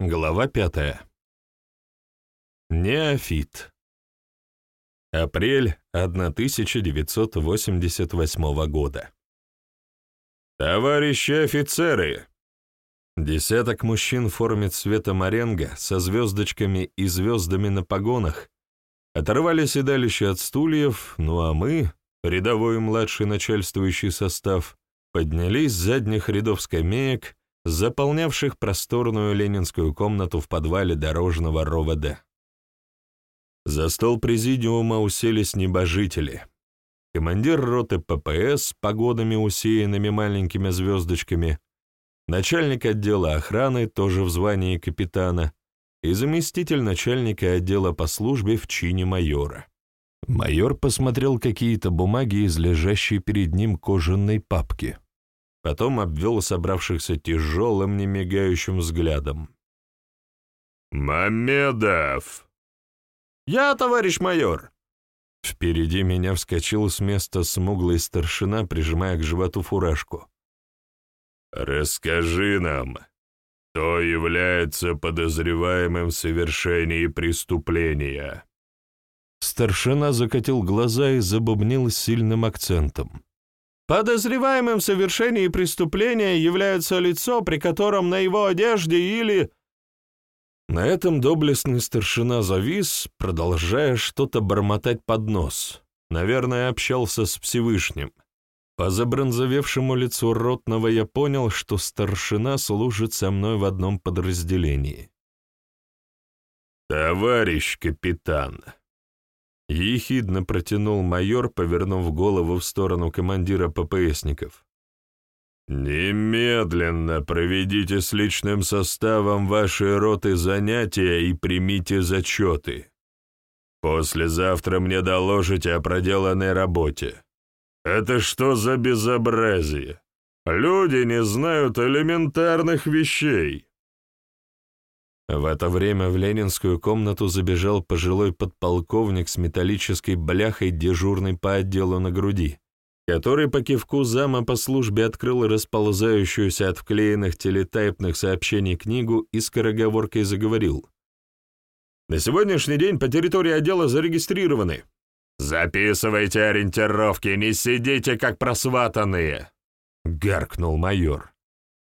Глава пятая. Неофит. Апрель 1988 года. «Товарищи офицеры!» Десяток мужчин в форме цвета моренго со звездочками и звездами на погонах оторвали седалище от стульев, ну а мы, рядовой и младший начальствующий состав, поднялись с задних рядов скамеек, заполнявших просторную ленинскую комнату в подвале дорожного РОВД. За стол президиума уселись небожители. Командир роты ППС с погодами, усеянными маленькими звездочками, начальник отдела охраны, тоже в звании капитана, и заместитель начальника отдела по службе в чине майора. Майор посмотрел какие-то бумаги из лежащей перед ним кожаной папки. Потом обвел собравшихся тяжелым, немигающим взглядом. «Мамедов!» «Я, товарищ майор!» Впереди меня вскочил с места смуглый старшина, прижимая к животу фуражку. «Расскажи нам, кто является подозреваемым в совершении преступления?» Старшина закатил глаза и забубнил с сильным акцентом. «Подозреваемым в совершении преступления является лицо, при котором на его одежде или...» На этом доблестный старшина завис, продолжая что-то бормотать под нос. Наверное, общался с Всевышним. По забронзовевшему лицу ротного я понял, что старшина служит со мной в одном подразделении. «Товарищ капитан!» Ехидно протянул майор, повернув голову в сторону командира ППСников. «Немедленно проведите с личным составом вашей роты занятия и примите зачеты. Послезавтра мне доложите о проделанной работе. Это что за безобразие? Люди не знают элементарных вещей». В это время в ленинскую комнату забежал пожилой подполковник с металлической бляхой, дежурной по отделу на груди который по кивку зама по службе открыл расползающуюся от вклеенных телетайпных сообщений книгу и скороговоркой заговорил. «На сегодняшний день по территории отдела зарегистрированы. Записывайте ориентировки, не сидите как просватанные!» — гаркнул майор.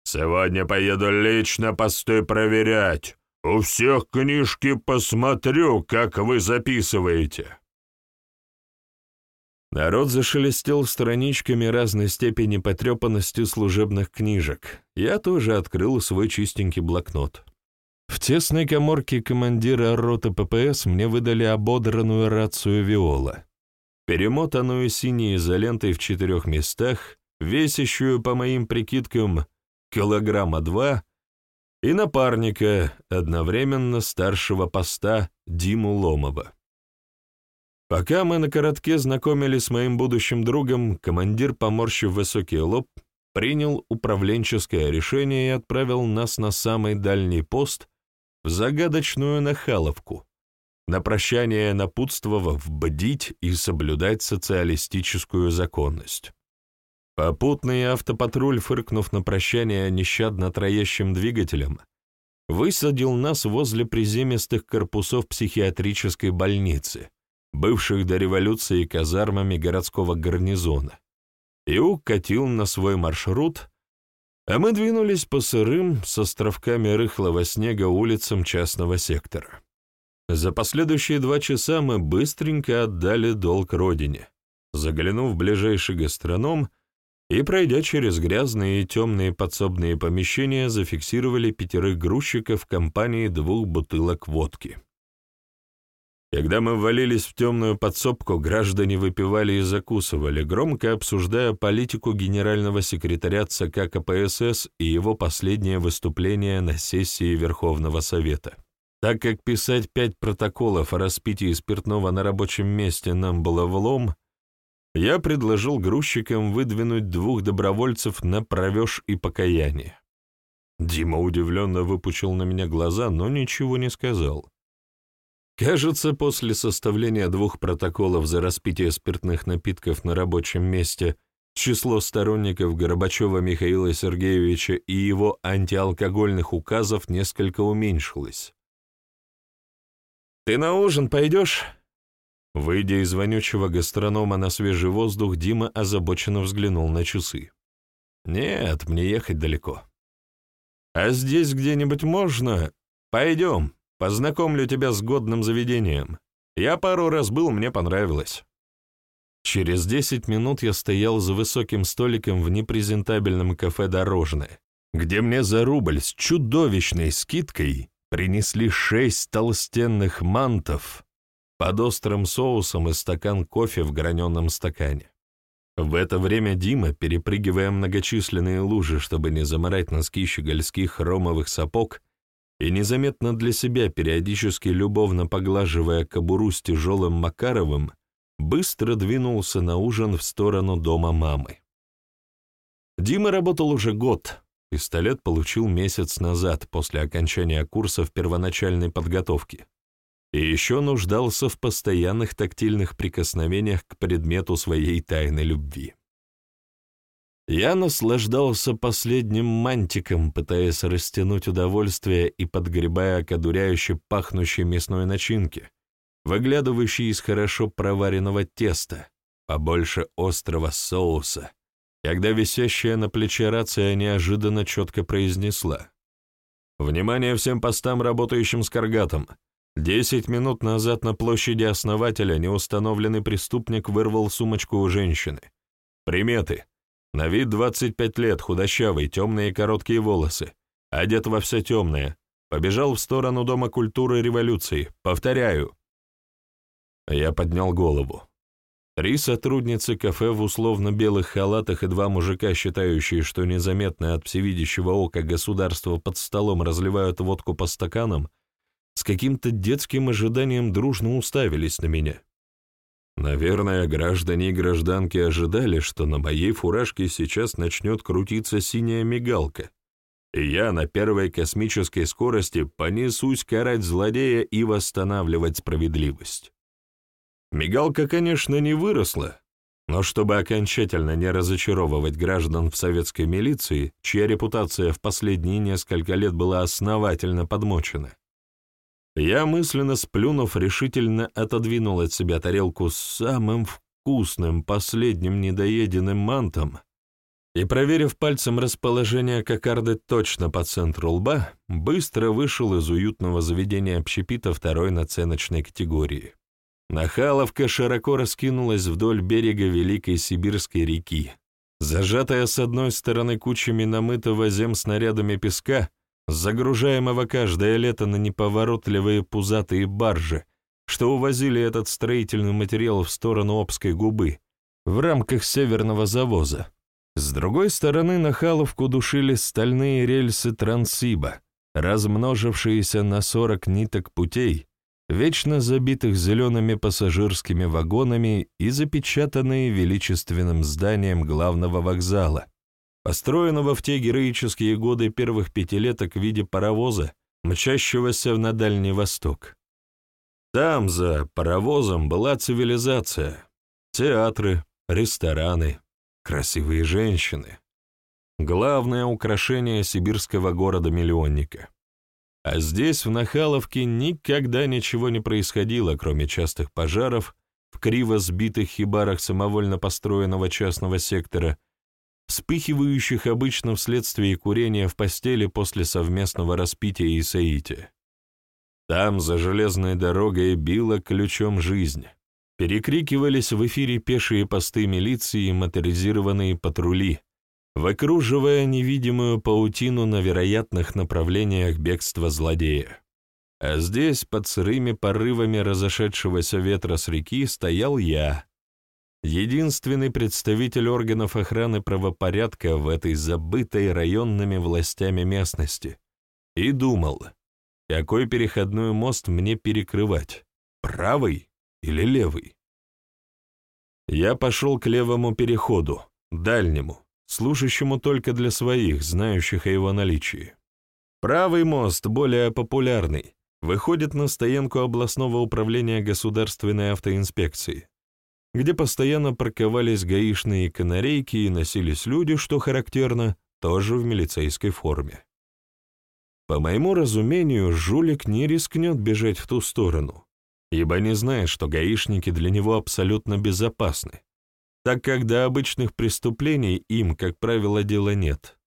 «Сегодня поеду лично посты проверять. У всех книжки посмотрю, как вы записываете». Народ зашелестел страничками разной степени потрепанности служебных книжек. Я тоже открыл свой чистенький блокнот. В тесной коморке командира роты ППС мне выдали ободранную рацию «Виола», перемотанную синей изолентой в четырех местах, весящую, по моим прикидкам, килограмма два, и напарника, одновременно старшего поста Диму Ломова. Пока мы на коротке знакомились с моим будущим другом, командир, поморщив высокий лоб, принял управленческое решение и отправил нас на самый дальний пост в загадочную Нахаловку, на прощание напутствовав бдить и соблюдать социалистическую законность. Попутный автопатруль, фыркнув на прощание нещадно троящим двигателем, высадил нас возле приземистых корпусов психиатрической больницы — бывших до революции казармами городского гарнизона, и укатил на свой маршрут, а мы двинулись по сырым, с островками рыхлого снега улицам частного сектора. За последующие два часа мы быстренько отдали долг родине, заглянув в ближайший гастроном и, пройдя через грязные и темные подсобные помещения, зафиксировали пятерых грузчиков в компании двух бутылок водки. Когда мы ввалились в темную подсобку, граждане выпивали и закусывали, громко обсуждая политику генерального секретаря ЦК КПСС и его последнее выступление на сессии Верховного Совета. Так как писать пять протоколов о распитии спиртного на рабочем месте нам было влом, я предложил грузчикам выдвинуть двух добровольцев на провеж и покаяние. Дима удивленно выпучил на меня глаза, но ничего не сказал. Кажется, после составления двух протоколов за распитие спиртных напитков на рабочем месте число сторонников Горбачева Михаила Сергеевича и его антиалкогольных указов несколько уменьшилось. «Ты на ужин пойдешь?» Выйдя из вонючего гастронома на свежий воздух, Дима озабоченно взглянул на часы. «Нет, мне ехать далеко». «А здесь где-нибудь можно? Пойдем, познакомлю тебя с годным заведением. Я пару раз был, мне понравилось». Через десять минут я стоял за высоким столиком в непрезентабельном кафе «Дорожное», где мне за рубль с чудовищной скидкой принесли шесть толстенных мантов, под острым соусом и стакан кофе в граненом стакане. В это время Дима, перепрыгивая многочисленные лужи, чтобы не заморать носки щегольских хромовых сапог, и незаметно для себя, периодически любовно поглаживая кобуру с тяжелым Макаровым, быстро двинулся на ужин в сторону дома мамы. Дима работал уже год, пистолет получил месяц назад после окончания курсов первоначальной подготовки и еще нуждался в постоянных тактильных прикосновениях к предмету своей тайной любви. Я наслаждался последним мантиком, пытаясь растянуть удовольствие и подгребая к одуряюще пахнущей мясной начинке, выглядывающей из хорошо проваренного теста, побольше острого соуса, когда висящая на плече рация неожиданно четко произнесла «Внимание всем постам, работающим с каргатом! Десять минут назад на площади основателя неустановленный преступник вырвал сумочку у женщины. Приметы. На вид 25 лет, худощавый, темные короткие волосы. Одет во все темное. Побежал в сторону Дома культуры революции. Повторяю. Я поднял голову. Три сотрудницы кафе в условно-белых халатах и два мужика, считающие, что незаметно от всевидящего ока государства под столом разливают водку по стаканам, с каким-то детским ожиданием дружно уставились на меня. Наверное, граждане и гражданки ожидали, что на моей фуражке сейчас начнет крутиться синяя мигалка, и я на первой космической скорости понесусь карать злодея и восстанавливать справедливость. Мигалка, конечно, не выросла, но чтобы окончательно не разочаровывать граждан в советской милиции, чья репутация в последние несколько лет была основательно подмочена, я, мысленно сплюнув, решительно отодвинул от себя тарелку с самым вкусным последним недоеденным мантом и, проверив пальцем расположение кокарды точно по центру лба, быстро вышел из уютного заведения общепита второй наценочной категории. Нахаловка широко раскинулась вдоль берега Великой Сибирской реки, зажатая с одной стороны кучами намытого зем снарядами песка, загружаемого каждое лето на неповоротливые пузатые баржи, что увозили этот строительный материал в сторону Обской губы в рамках северного завоза. С другой стороны на Халовку душили стальные рельсы Трансиба, размножившиеся на 40 ниток путей, вечно забитых зелеными пассажирскими вагонами и запечатанные величественным зданием главного вокзала, построенного в те героические годы первых пятилеток в виде паровоза, мчащегося на Дальний Восток. Там за паровозом была цивилизация, театры, рестораны, красивые женщины. Главное украшение сибирского города-миллионника. А здесь, в Нахаловке, никогда ничего не происходило, кроме частых пожаров, в криво сбитых хибарах самовольно построенного частного сектора вспыхивающих обычно вследствие курения в постели после совместного распития и соития. Там за железной дорогой била ключом жизнь. Перекрикивались в эфире пешие посты милиции и моторизированные патрули, выкруживая невидимую паутину на вероятных направлениях бегства злодея. А здесь, под сырыми порывами разошедшегося ветра с реки, стоял я, единственный представитель органов охраны правопорядка в этой забытой районными властями местности, и думал, какой переходной мост мне перекрывать, правый или левый. Я пошел к левому переходу, дальнему, служащему только для своих, знающих о его наличии. Правый мост, более популярный, выходит на стоянку областного управления государственной автоинспекции. Где постоянно парковались гаишные канарейки и носились люди, что характерно, тоже в милицейской форме. По моему разумению, жулик не рискнет бежать в ту сторону, ибо не знает, что гаишники для него абсолютно безопасны, так как до обычных преступлений им, как правило, дела нет.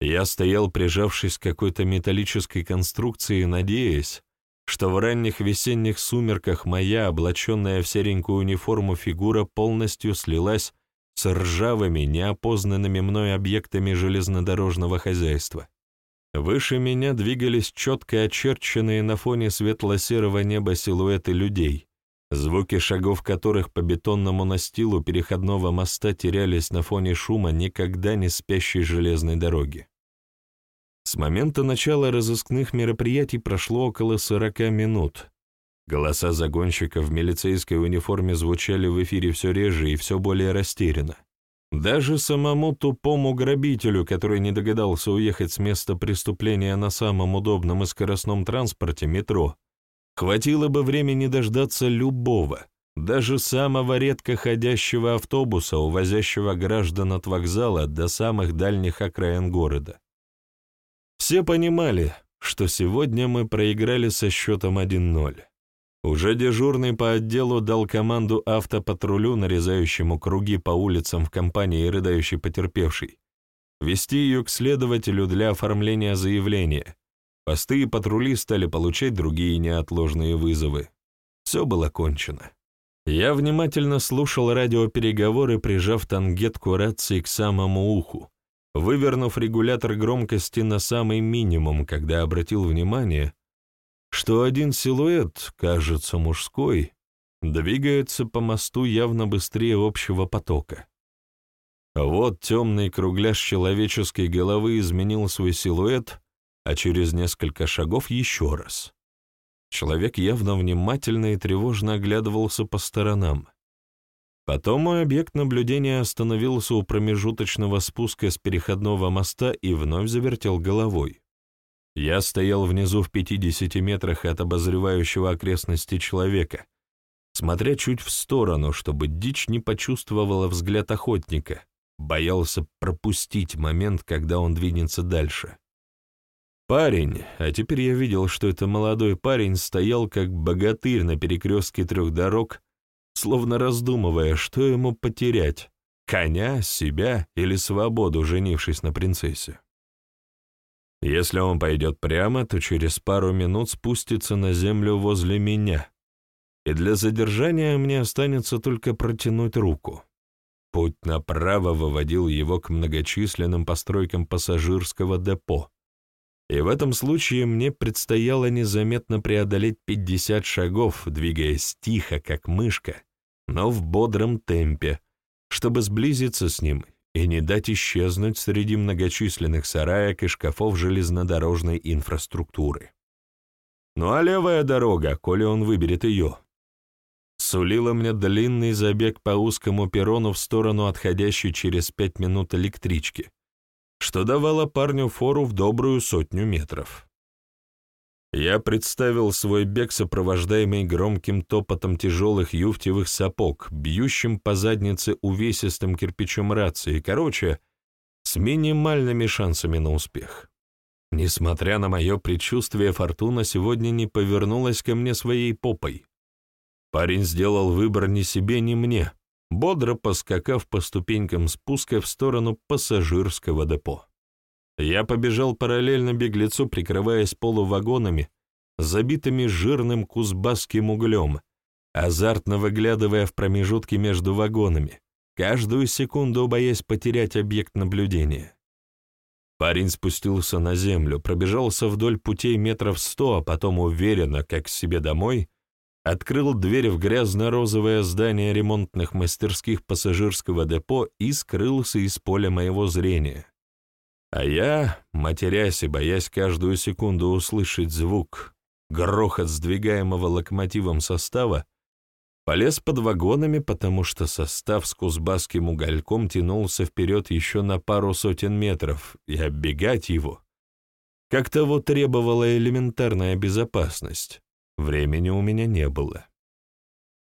Я стоял, прижавшись к какой-то металлической конструкции, надеясь, что в ранних весенних сумерках моя, облаченная в серенькую униформу фигура, полностью слилась с ржавыми, неопознанными мной объектами железнодорожного хозяйства. Выше меня двигались четко очерченные на фоне светло-серого неба силуэты людей, звуки шагов которых по бетонному настилу переходного моста терялись на фоне шума никогда не спящей железной дороги. С момента начала разыскных мероприятий прошло около сорока минут. Голоса загонщиков в милицейской униформе звучали в эфире все реже и все более растерянно. Даже самому тупому грабителю, который не догадался уехать с места преступления на самом удобном и скоростном транспорте метро, хватило бы времени дождаться любого, даже самого редко ходящего автобуса, увозящего граждан от вокзала до самых дальних окраин города. Все понимали, что сегодня мы проиграли со счетом 1-0. Уже дежурный по отделу дал команду автопатрулю, нарезающему круги по улицам в компании рыдающей потерпевшей, вести ее к следователю для оформления заявления. Посты и патрули стали получать другие неотложные вызовы. Все было кончено. Я внимательно слушал радиопереговоры, прижав тангетку рации к самому уху, вывернув регулятор громкости на самый минимум, когда обратил внимание, что один силуэт, кажется мужской, двигается по мосту явно быстрее общего потока. Вот темный кругляш человеческой головы изменил свой силуэт, а через несколько шагов еще раз. Человек явно внимательно и тревожно оглядывался по сторонам. Потом мой объект наблюдения остановился у промежуточного спуска с переходного моста и вновь завертел головой. Я стоял внизу в 50 метрах от обозревающего окрестности человека, смотря чуть в сторону, чтобы дичь не почувствовала взгляд охотника, боялся пропустить момент, когда он двинется дальше. Парень, а теперь я видел, что это молодой парень, стоял как богатырь на перекрестке трех дорог, словно раздумывая, что ему потерять — коня, себя или свободу, женившись на принцессе. Если он пойдет прямо, то через пару минут спустится на землю возле меня, и для задержания мне останется только протянуть руку. Путь направо выводил его к многочисленным постройкам пассажирского депо, и в этом случае мне предстояло незаметно преодолеть 50 шагов, двигаясь тихо, как мышка, но в бодром темпе, чтобы сблизиться с ним и не дать исчезнуть среди многочисленных сараек и шкафов железнодорожной инфраструктуры. Ну а левая дорога, коли он выберет ее, сулила мне длинный забег по узкому перрону в сторону отходящей через пять минут электрички, что давало парню фору в добрую сотню метров. Я представил свой бег, сопровождаемый громким топотом тяжелых юфтевых сапог, бьющим по заднице увесистым кирпичом рации, короче, с минимальными шансами на успех. Несмотря на мое предчувствие, фортуна сегодня не повернулась ко мне своей попой. Парень сделал выбор ни себе, ни мне, бодро поскакав по ступенькам спуска в сторону пассажирского депо. Я побежал параллельно беглецу, прикрываясь полувагонами, забитыми жирным кузбасским углем, азартно выглядывая в промежутки между вагонами, каждую секунду боясь потерять объект наблюдения. Парень спустился на землю, пробежался вдоль путей метров сто, а потом уверенно, как к себе домой, открыл дверь в грязно-розовое здание ремонтных мастерских пассажирского депо и скрылся из поля моего зрения. А я, матерясь и боясь каждую секунду услышать звук, грохот сдвигаемого локомотивом состава, полез под вагонами, потому что состав с кузбасским угольком тянулся вперед еще на пару сотен метров, и оббегать его, как того требовала элементарная безопасность, времени у меня не было.